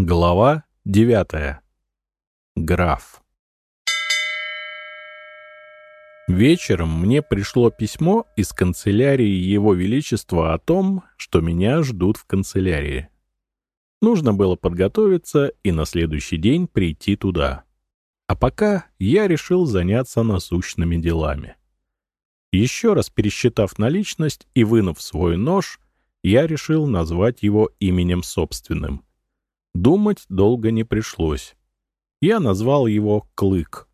Глава девятая. Граф. Вечером мне пришло письмо из канцелярии Его Величества о том, что меня ждут в канцелярии. Нужно было подготовиться и на следующий день прийти туда. А пока я решил заняться насущными делами. Еще раз пересчитав наличность и вынув свой нож, я решил назвать его именем собственным — Думать долго не пришлось. Я назвал его «Клык».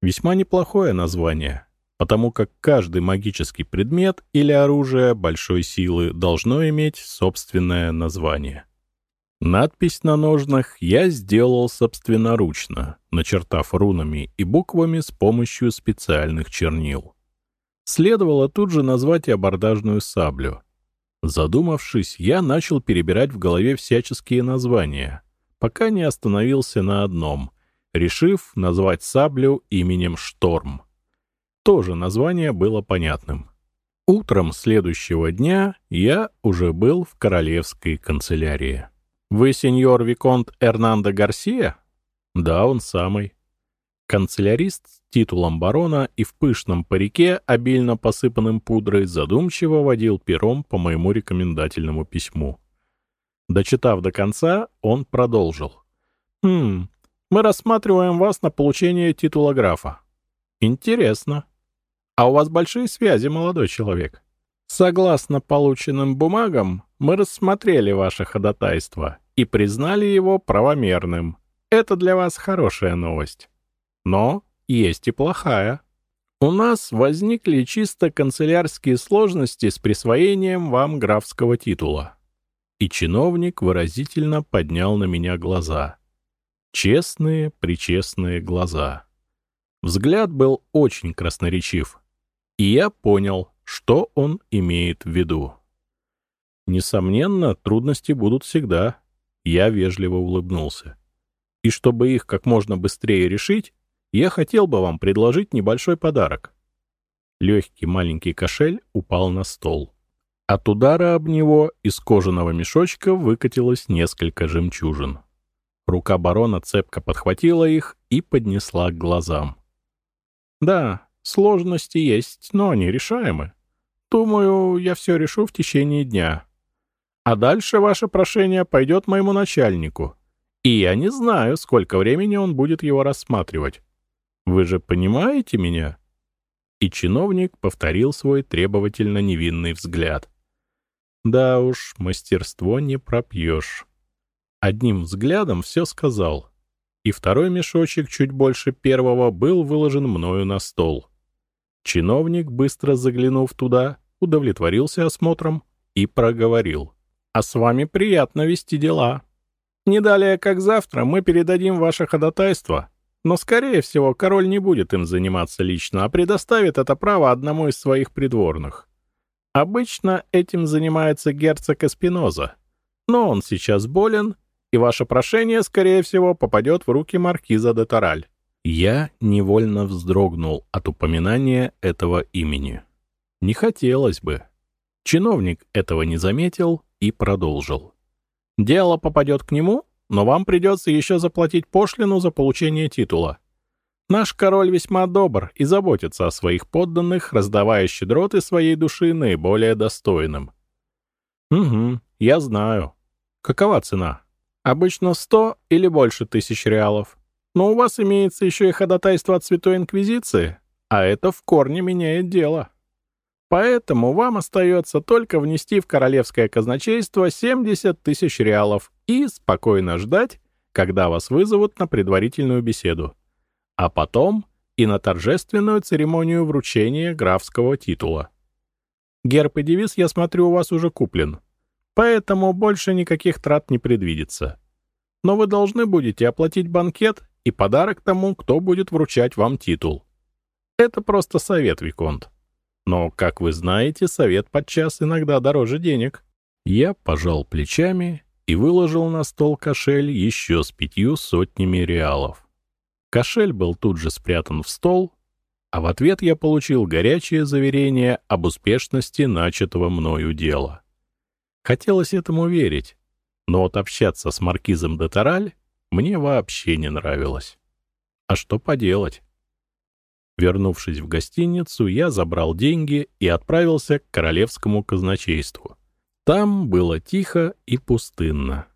Весьма неплохое название, потому как каждый магический предмет или оружие большой силы должно иметь собственное название. Надпись на ножнах я сделал собственноручно, начертав рунами и буквами с помощью специальных чернил. Следовало тут же назвать и абордажную саблю — Задумавшись, я начал перебирать в голове всяческие названия, пока не остановился на одном, решив назвать саблю именем Шторм. Тоже название было понятным. Утром следующего дня я уже был в королевской канцелярии. «Вы сеньор Виконт Эрнандо Гарсия?» «Да, он самый». Канцелярист с титулом барона и в пышном парике, обильно посыпанным пудрой, задумчиво водил пером по моему рекомендательному письму. Дочитав до конца, он продолжил. «Хм, мы рассматриваем вас на получение титула графа. Интересно. А у вас большие связи, молодой человек. Согласно полученным бумагам, мы рассмотрели ваше ходатайство и признали его правомерным. Это для вас хорошая новость. Но есть и плохая. У нас возникли чисто канцелярские сложности с присвоением вам графского титула. И чиновник выразительно поднял на меня глаза. Честные, причестные глаза. Взгляд был очень красноречив. И я понял, что он имеет в виду. Несомненно, трудности будут всегда. Я вежливо улыбнулся. И чтобы их как можно быстрее решить, я хотел бы вам предложить небольшой подарок». Легкий маленький кошель упал на стол. От удара об него из кожаного мешочка выкатилось несколько жемчужин. Рука барона цепко подхватила их и поднесла к глазам. «Да, сложности есть, но они решаемы. Думаю, я все решу в течение дня. А дальше ваше прошение пойдет моему начальнику, и я не знаю, сколько времени он будет его рассматривать. Вы же понимаете меня?» И чиновник повторил свой требовательно невинный взгляд. «Да уж, мастерство не пропьешь». Одним взглядом все сказал. И второй мешочек, чуть больше первого, был выложен мною на стол. Чиновник, быстро заглянув туда, удовлетворился осмотром и проговорил. «А с вами приятно вести дела. Не далее, как завтра, мы передадим ваше ходатайство но, скорее всего, король не будет им заниматься лично, а предоставит это право одному из своих придворных. Обычно этим занимается герцог Эспиноза, но он сейчас болен, и ваше прошение, скорее всего, попадет в руки маркиза де Тараль. Я невольно вздрогнул от упоминания этого имени. Не хотелось бы. Чиновник этого не заметил и продолжил. Дело попадет к нему, но вам придется еще заплатить пошлину за получение титула. Наш король весьма добр и заботится о своих подданных, раздавая щедроты своей души наиболее достойным. Угу, я знаю. Какова цена? Обычно сто или больше тысяч реалов. Но у вас имеется еще и ходатайство от Святой Инквизиции, а это в корне меняет дело. Поэтому вам остается только внести в королевское казначейство 70 тысяч реалов и спокойно ждать, когда вас вызовут на предварительную беседу. А потом и на торжественную церемонию вручения графского титула. Герб и девиз, я смотрю, у вас уже куплен. Поэтому больше никаких трат не предвидится. Но вы должны будете оплатить банкет и подарок тому, кто будет вручать вам титул. Это просто совет, Виконт. Но, как вы знаете, совет подчас иногда дороже денег. Я пожал плечами и выложил на стол кошель еще с пятью сотнями реалов. Кошель был тут же спрятан в стол, а в ответ я получил горячее заверение об успешности начатого мною дела. Хотелось этому верить, Но вот общаться с маркизом де Тараль мне вообще не нравилось. А что поделать? Вернувшись в гостиницу, я забрал деньги и отправился к королевскому казначейству. Там было тихо и пустынно.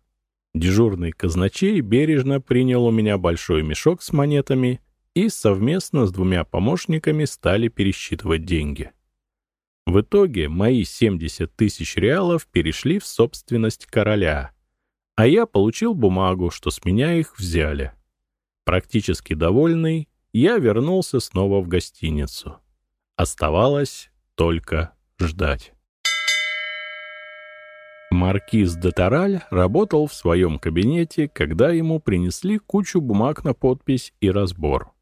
Дежурный казначей бережно принял у меня большой мешок с монетами и совместно с двумя помощниками стали пересчитывать деньги. В итоге мои 70 тысяч реалов перешли в собственность короля, а я получил бумагу, что с меня их взяли. Практически довольный, я вернулся снова в гостиницу. Оставалось только ждать. Маркиз де Тараль работал в своем кабинете, когда ему принесли кучу бумаг на подпись и разбор.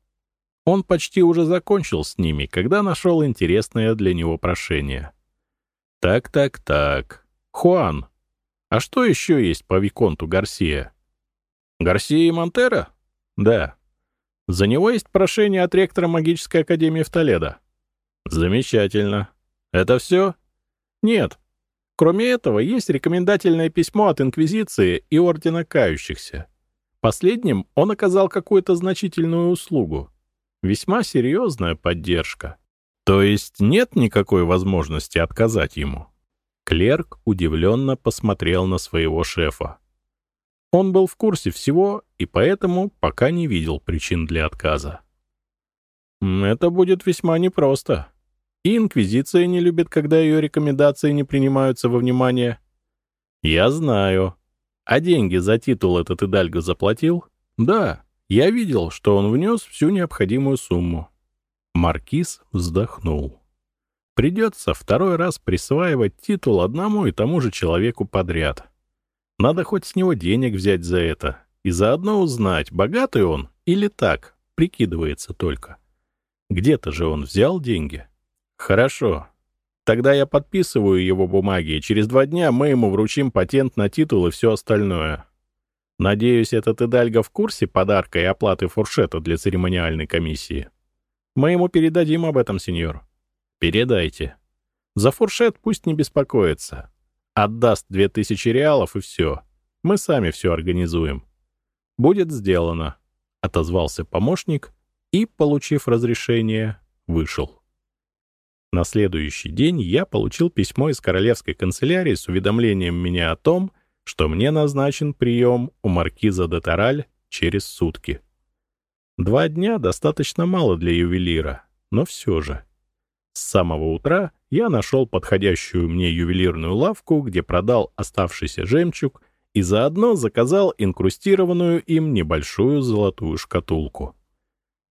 Он почти уже закончил с ними, когда нашел интересное для него прошение. «Так-так-так. Хуан, а что еще есть по Виконту Гарсия?» «Гарсия и Монтера?» «Да. За него есть прошение от ректора магической академии в Толедо». «Замечательно. Это все?» «Нет. Кроме этого, есть рекомендательное письмо от Инквизиции и Ордена Кающихся. Последним он оказал какую-то значительную услугу. Весьма серьезная поддержка. То есть нет никакой возможности отказать ему? Клерк удивленно посмотрел на своего шефа. Он был в курсе всего и поэтому пока не видел причин для отказа. Это будет весьма непросто. И Инквизиция не любит, когда ее рекомендации не принимаются во внимание. Я знаю. А деньги за титул этот Идальго заплатил? Да. Я видел, что он внес всю необходимую сумму. Маркиз вздохнул. Придется второй раз присваивать титул одному и тому же человеку подряд. Надо хоть с него денег взять за это и заодно узнать, богатый он или так, прикидывается только. Где-то же он взял деньги. Хорошо. Тогда я подписываю его бумаги, и через два дня мы ему вручим патент на титул и все остальное. Надеюсь, этот Идальго в курсе подарка и оплаты фуршета для церемониальной комиссии. Мы ему передадим об этом, сеньор. Передайте. За фуршет пусть не беспокоится. Отдаст две тысячи реалов и все. Мы сами все организуем. Будет сделано, — отозвался помощник и, получив разрешение, вышел. На следующий день я получил письмо из королевской канцелярии с уведомлением меня о том, что мне назначен прием у маркиза де Тараль через сутки. Два дня достаточно мало для ювелира, но все же. С самого утра я нашел подходящую мне ювелирную лавку, где продал оставшийся жемчуг и заодно заказал инкрустированную им небольшую золотую шкатулку.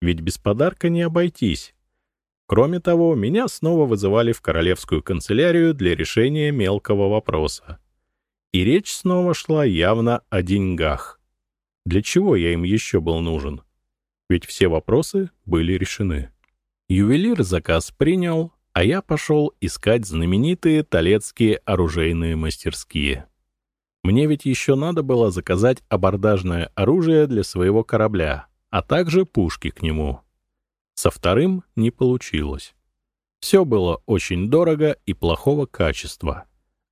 Ведь без подарка не обойтись. Кроме того, меня снова вызывали в королевскую канцелярию для решения мелкого вопроса. И речь снова шла явно о деньгах. Для чего я им еще был нужен? Ведь все вопросы были решены. Ювелир заказ принял, а я пошел искать знаменитые талецкие оружейные мастерские. Мне ведь еще надо было заказать абордажное оружие для своего корабля, а также пушки к нему. Со вторым не получилось. Все было очень дорого и плохого качества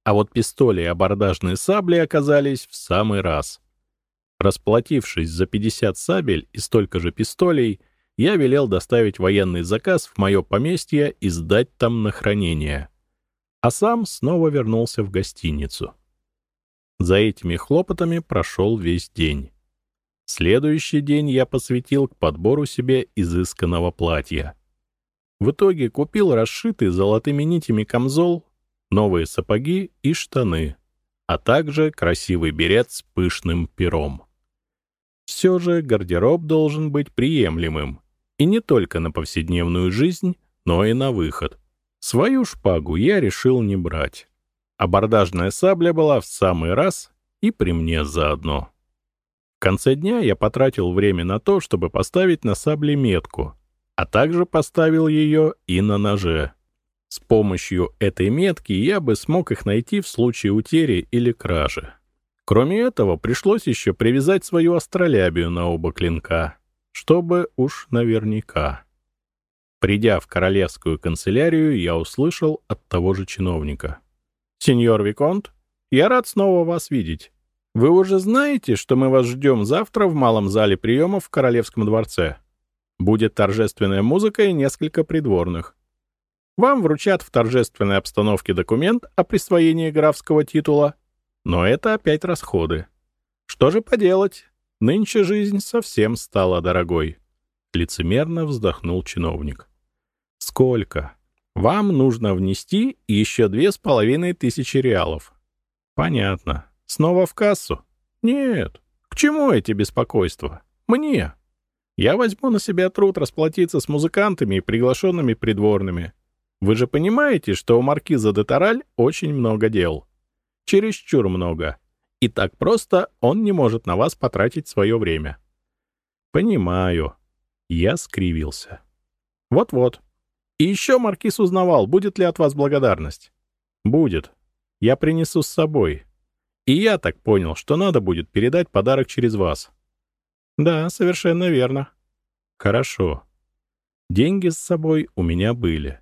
а вот пистоли и абордажные сабли оказались в самый раз. Расплатившись за 50 сабель и столько же пистолей, я велел доставить военный заказ в мое поместье и сдать там на хранение. А сам снова вернулся в гостиницу. За этими хлопотами прошел весь день. Следующий день я посвятил к подбору себе изысканного платья. В итоге купил расшитый золотыми нитями камзол новые сапоги и штаны, а также красивый берет с пышным пером. Все же гардероб должен быть приемлемым, и не только на повседневную жизнь, но и на выход. Свою шпагу я решил не брать. Абордажная сабля была в самый раз и при мне заодно. В конце дня я потратил время на то, чтобы поставить на сабле метку, а также поставил ее и на ноже. С помощью этой метки я бы смог их найти в случае утери или кражи. Кроме этого, пришлось еще привязать свою астролябию на оба клинка, чтобы уж наверняка. Придя в королевскую канцелярию, я услышал от того же чиновника. «Сеньор Виконт, я рад снова вас видеть. Вы уже знаете, что мы вас ждем завтра в малом зале приемов в Королевском дворце? Будет торжественная музыка и несколько придворных. Вам вручат в торжественной обстановке документ о присвоении графского титула, но это опять расходы. Что же поделать? Нынче жизнь совсем стала дорогой. Лицемерно вздохнул чиновник. Сколько? Вам нужно внести еще две с половиной тысячи реалов. Понятно. Снова в кассу? Нет. К чему эти беспокойства? Мне. Я возьму на себя труд расплатиться с музыкантами и приглашенными придворными. Вы же понимаете, что у маркиза де Тараль очень много дел. Чересчур много. И так просто он не может на вас потратить свое время. Понимаю. Я скривился. Вот-вот. И еще маркиз узнавал, будет ли от вас благодарность. Будет. Я принесу с собой. И я так понял, что надо будет передать подарок через вас. Да, совершенно верно. Хорошо. Деньги с собой у меня были.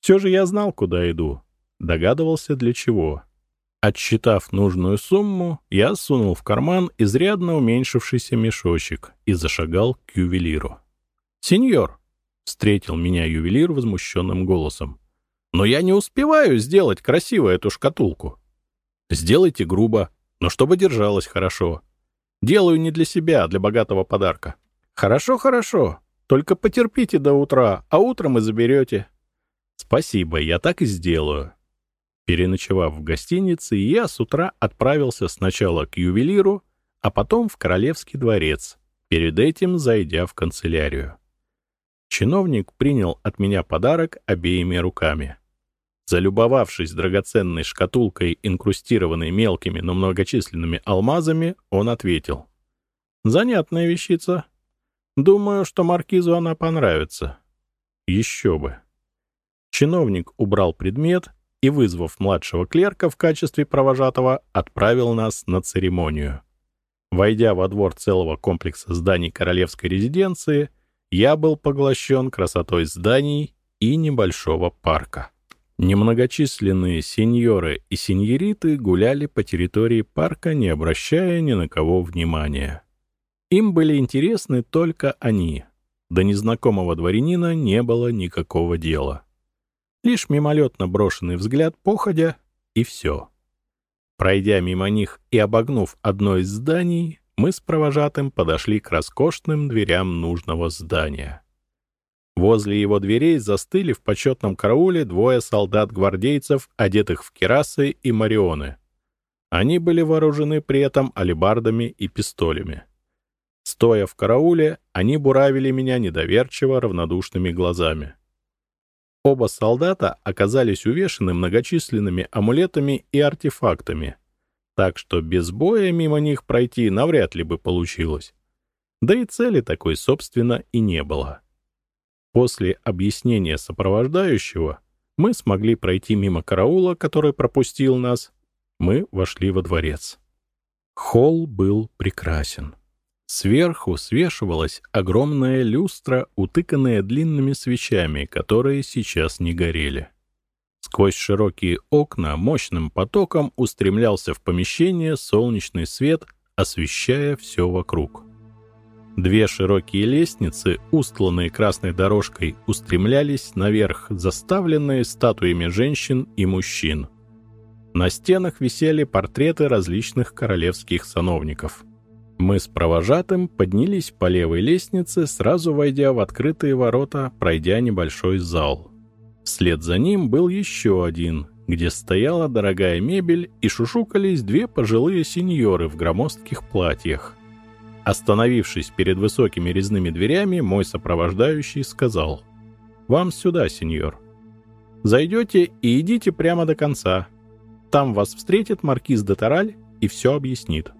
Все же я знал, куда иду. Догадывался, для чего. Отсчитав нужную сумму, я сунул в карман изрядно уменьшившийся мешочек и зашагал к ювелиру. «Сеньор!» — встретил меня ювелир возмущенным голосом. «Но я не успеваю сделать красиво эту шкатулку. Сделайте грубо, но чтобы держалась хорошо. Делаю не для себя, а для богатого подарка. Хорошо, хорошо. Только потерпите до утра, а утром и заберете. Спасибо, я так и сделаю. Переночевав в гостинице, я с утра отправился сначала к ювелиру, а потом в Королевский дворец, перед этим зайдя в канцелярию. Чиновник принял от меня подарок обеими руками. Залюбовавшись драгоценной шкатулкой, инкрустированной мелкими, но многочисленными алмазами, он ответил. «Занятная вещица. Думаю, что маркизу она понравится». «Еще бы». Чиновник убрал предмет и, вызвав младшего клерка в качестве провожатого, отправил нас на церемонию. Войдя во двор целого комплекса зданий королевской резиденции, я был поглощен красотой зданий и небольшого парка. Немногочисленные сеньоры и сеньориты гуляли по территории парка, не обращая ни на кого внимания. Им были интересны только они. До незнакомого дворянина не было никакого дела. Лишь мимолетно брошенный взгляд походя, и все. Пройдя мимо них и обогнув одно из зданий, мы с провожатым подошли к роскошным дверям нужного здания. Возле его дверей застыли в почетном карауле двое солдат-гвардейцев, одетых в керасы и марионы. Они были вооружены при этом алебардами и пистолями. Стоя в карауле, они буравили меня недоверчиво равнодушными глазами. Оба солдата оказались увешаны многочисленными амулетами и артефактами — так что без боя мимо них пройти навряд ли бы получилось. Да и цели такой, собственно, и не было. После объяснения сопровождающего мы смогли пройти мимо караула, который пропустил нас. Мы вошли во дворец. Холл был прекрасен. Сверху свешивалась огромная люстра, утыканная длинными свечами, которые сейчас не горели. Сквозь широкие окна мощным потоком устремлялся в помещение солнечный свет, освещая все вокруг. Две широкие лестницы, устланные красной дорожкой, устремлялись наверх, заставленные статуями женщин и мужчин. На стенах висели портреты различных королевских сановников. Мы с провожатым поднялись по левой лестнице, сразу войдя в открытые ворота, пройдя небольшой зал. Вслед за ним был еще один, где стояла дорогая мебель и шушукались две пожилые сеньоры в громоздких платьях. Остановившись перед высокими резными дверями, мой сопровождающий сказал «Вам сюда, сеньор. Зайдете и идите прямо до конца. Там вас встретит маркиз де Тараль и все объяснит».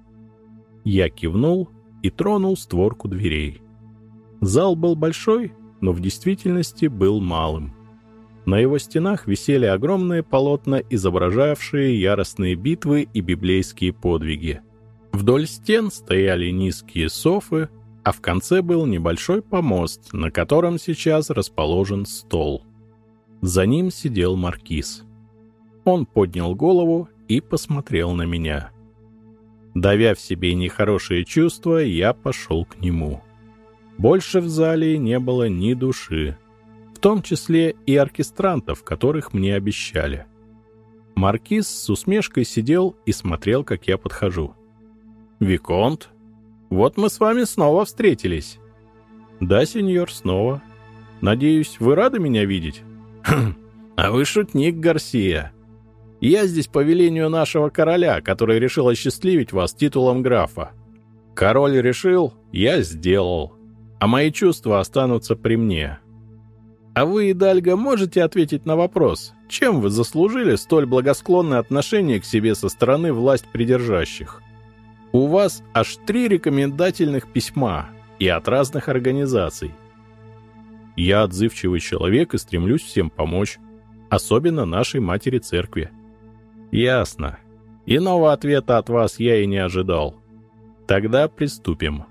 Я кивнул и тронул створку дверей. Зал был большой, но в действительности был малым. На его стенах висели огромные полотна, изображавшие яростные битвы и библейские подвиги. Вдоль стен стояли низкие софы, а в конце был небольшой помост, на котором сейчас расположен стол. За ним сидел маркиз. Он поднял голову и посмотрел на меня. Давя в себе нехорошие чувства, я пошел к нему. Больше в зале не было ни души, в том числе и оркестрантов, которых мне обещали. Маркиз с усмешкой сидел и смотрел, как я подхожу. «Виконт, вот мы с вами снова встретились». «Да, сеньор, снова. Надеюсь, вы рады меня видеть?» «Хм, а вы шутник, Гарсия. Я здесь по велению нашего короля, который решил осчастливить вас титулом графа. Король решил, я сделал а мои чувства останутся при мне. А вы, Идальго, можете ответить на вопрос, чем вы заслужили столь благосклонное отношение к себе со стороны власть придержащих? У вас аж три рекомендательных письма и от разных организаций. Я отзывчивый человек и стремлюсь всем помочь, особенно нашей матери церкви. Ясно. Иного ответа от вас я и не ожидал. Тогда приступим.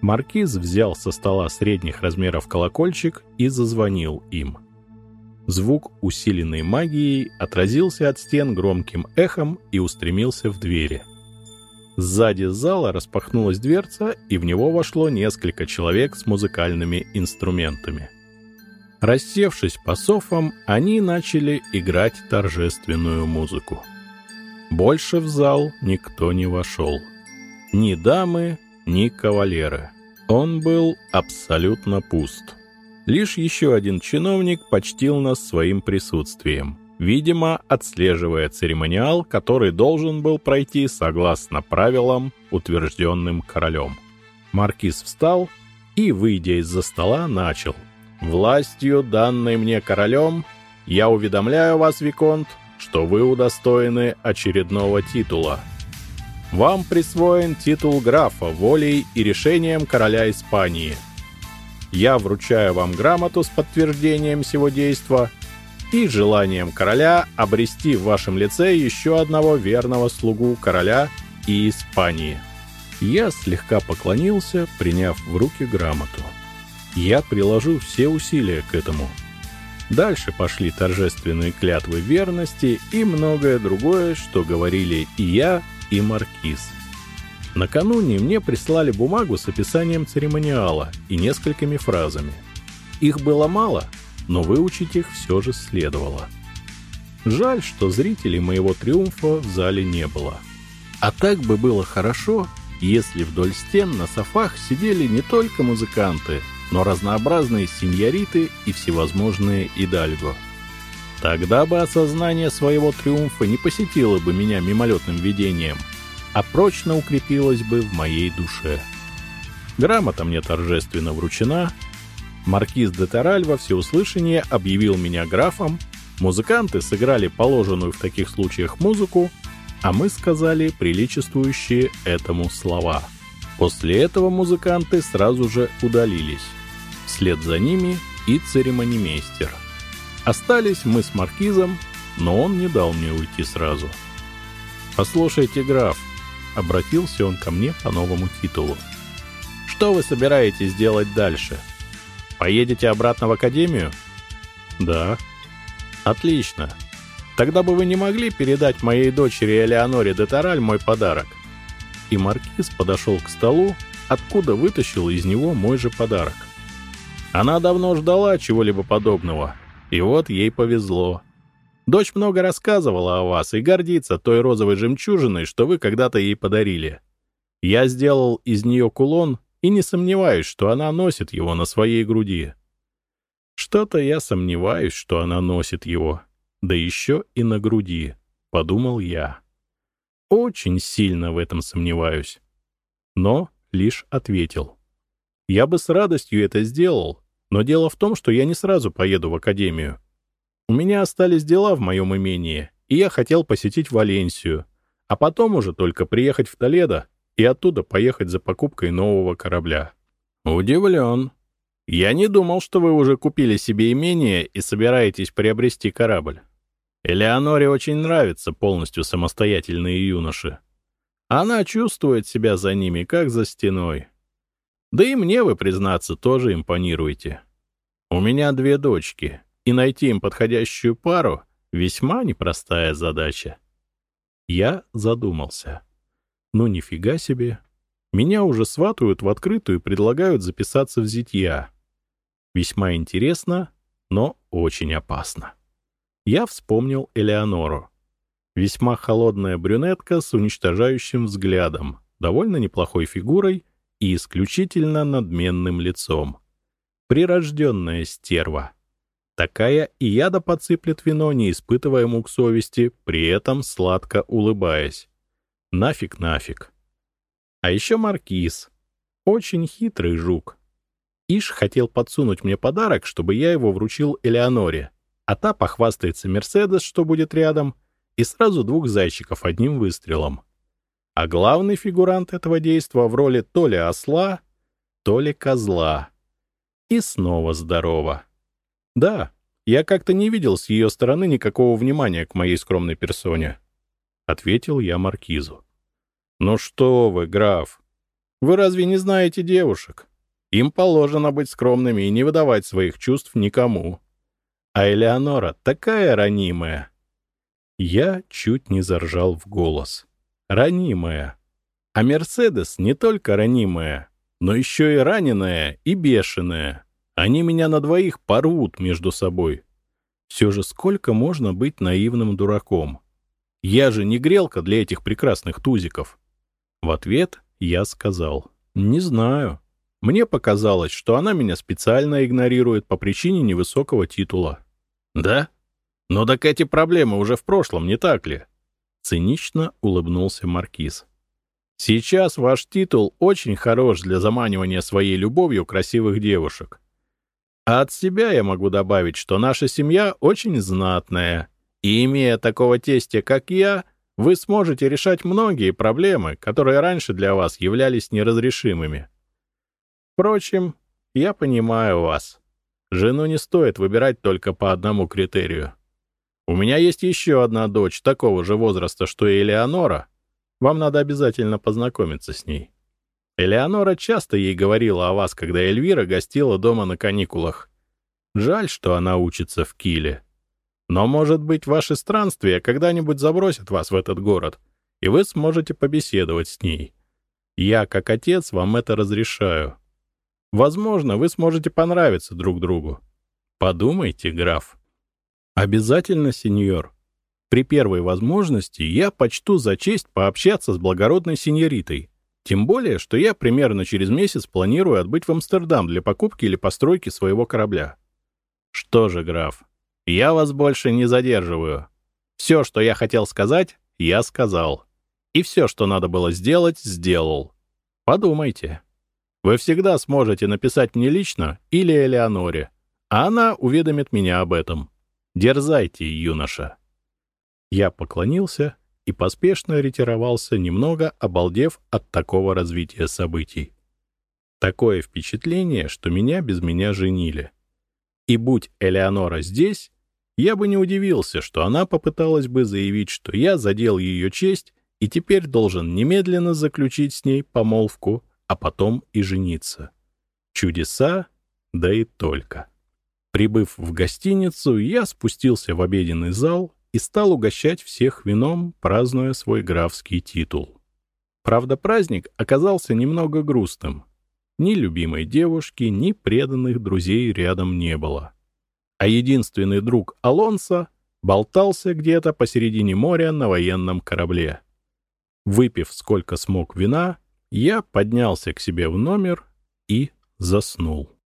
Маркиз взял со стола средних размеров колокольчик и зазвонил им. Звук, усиленный магией, отразился от стен громким эхом и устремился в двери. Сзади зала распахнулась дверца, и в него вошло несколько человек с музыкальными инструментами. Рассевшись по софам, они начали играть торжественную музыку. Больше в зал никто не вошел. Ни дамы, ни кавалера. Он был абсолютно пуст. Лишь еще один чиновник почтил нас своим присутствием, видимо, отслеживая церемониал, который должен был пройти согласно правилам, утвержденным королем. Маркиз встал и, выйдя из-за стола, начал. «Властью, данной мне королем, я уведомляю вас, Виконт, что вы удостоены очередного титула — вам присвоен титул графа волей и решением короля Испании. Я вручаю вам грамоту с подтверждением сего действа и желанием короля обрести в вашем лице еще одного верного слугу короля и Испании. Я слегка поклонился, приняв в руки грамоту. Я приложу все усилия к этому. Дальше пошли торжественные клятвы верности и многое другое, что говорили и я, и маркиз. Накануне мне прислали бумагу с описанием церемониала и несколькими фразами. Их было мало, но выучить их все же следовало. Жаль, что зрителей моего триумфа в зале не было. А так бы было хорошо, если вдоль стен на софах сидели не только музыканты, но разнообразные сеньориты и всевозможные идальго. Тогда бы осознание своего триумфа не посетило бы меня мимолетным видением, а прочно укрепилось бы в моей душе. Грамота мне торжественно вручена, маркиз де Тараль во всеуслышание объявил меня графом, музыканты сыграли положенную в таких случаях музыку, а мы сказали приличествующие этому слова. После этого музыканты сразу же удалились. Вслед за ними и церемонимейстер — Остались мы с Маркизом, но он не дал мне уйти сразу. «Послушайте, граф», — обратился он ко мне по новому титулу. «Что вы собираетесь делать дальше? Поедете обратно в академию?» «Да». «Отлично. Тогда бы вы не могли передать моей дочери Элеоноре де Тараль мой подарок?» И Маркиз подошел к столу, откуда вытащил из него мой же подарок. Она давно ждала чего-либо подобного — и вот ей повезло. Дочь много рассказывала о вас и гордится той розовой жемчужиной, что вы когда-то ей подарили. Я сделал из нее кулон и не сомневаюсь, что она носит его на своей груди. Что-то я сомневаюсь, что она носит его. Да еще и на груди, — подумал я. Очень сильно в этом сомневаюсь. Но лишь ответил. Я бы с радостью это сделал, но дело в том, что я не сразу поеду в академию. У меня остались дела в моем имении, и я хотел посетить Валенсию, а потом уже только приехать в Толедо и оттуда поехать за покупкой нового корабля. Удивлен. Я не думал, что вы уже купили себе имение и собираетесь приобрести корабль. Элеоноре очень нравятся полностью самостоятельные юноши. Она чувствует себя за ними, как за стеной. Да и мне, вы, признаться, тоже импонируете. У меня две дочки, и найти им подходящую пару — весьма непростая задача. Я задумался. Ну нифига себе. Меня уже сватают в открытую и предлагают записаться в зятья. Весьма интересно, но очень опасно. Я вспомнил Элеонору. Весьма холодная брюнетка с уничтожающим взглядом, довольно неплохой фигурой и исключительно надменным лицом. Прирожденная стерва. Такая и яда подсыплет вино, не испытывая мук совести, при этом сладко улыбаясь. Нафиг, нафиг. А еще маркиз. Очень хитрый жук. Иш хотел подсунуть мне подарок, чтобы я его вручил Элеоноре, а та похвастается Мерседес, что будет рядом, и сразу двух зайчиков одним выстрелом. А главный фигурант этого действа в роли то ли осла, то ли козла. И снова здорово. Да, я как-то не видел с ее стороны никакого внимания к моей скромной персоне. Ответил я маркизу. «Ну что вы, граф, вы разве не знаете девушек? Им положено быть скромными и не выдавать своих чувств никому. А Элеонора такая ранимая. Я чуть не заржал в голос. Ранимая. А Мерседес не только ранимая, но еще и раненая и бешеная. Они меня на двоих порвут между собой. Все же сколько можно быть наивным дураком? Я же не грелка для этих прекрасных тузиков. В ответ я сказал, не знаю. Мне показалось, что она меня специально игнорирует по причине невысокого титула. Да? Но так эти проблемы уже в прошлом, не так ли? Цинично улыбнулся Маркиз. Сейчас ваш титул очень хорош для заманивания своей любовью красивых девушек. А от себя я могу добавить, что наша семья очень знатная, и имея такого тестя, как я, вы сможете решать многие проблемы, которые раньше для вас являлись неразрешимыми. Впрочем, я понимаю вас. Жену не стоит выбирать только по одному критерию. У меня есть еще одна дочь такого же возраста, что и Элеонора. Вам надо обязательно познакомиться с ней. Элеонора часто ей говорила о вас, когда Эльвира гостила дома на каникулах. Жаль, что она учится в Киле. Но, может быть, ваши странствия когда-нибудь забросят вас в этот город, и вы сможете побеседовать с ней. Я, как отец, вам это разрешаю. Возможно, вы сможете понравиться друг другу. Подумайте, граф. Обязательно, сеньор. При первой возможности я почту за честь пообщаться с благородной сеньоритой. Тем более, что я примерно через месяц планирую отбыть в Амстердам для покупки или постройки своего корабля. Что же, граф, я вас больше не задерживаю. Все, что я хотел сказать, я сказал. И все, что надо было сделать, сделал. Подумайте. Вы всегда сможете написать мне лично или Элеоноре, а она уведомит меня об этом. Дерзайте, юноша. Я поклонился и поспешно ретировался, немного обалдев от такого развития событий. Такое впечатление, что меня без меня женили. И будь Элеонора здесь, я бы не удивился, что она попыталась бы заявить, что я задел ее честь и теперь должен немедленно заключить с ней помолвку а потом и жениться. Чудеса, да и только. Прибыв в гостиницу, я спустился в обеденный зал и стал угощать всех вином, празднуя свой графский титул. Правда, праздник оказался немного грустным. Ни любимой девушки, ни преданных друзей рядом не было. А единственный друг Алонса болтался где-то посередине моря на военном корабле. Выпив сколько смог вина, я поднялся к себе в номер и заснул.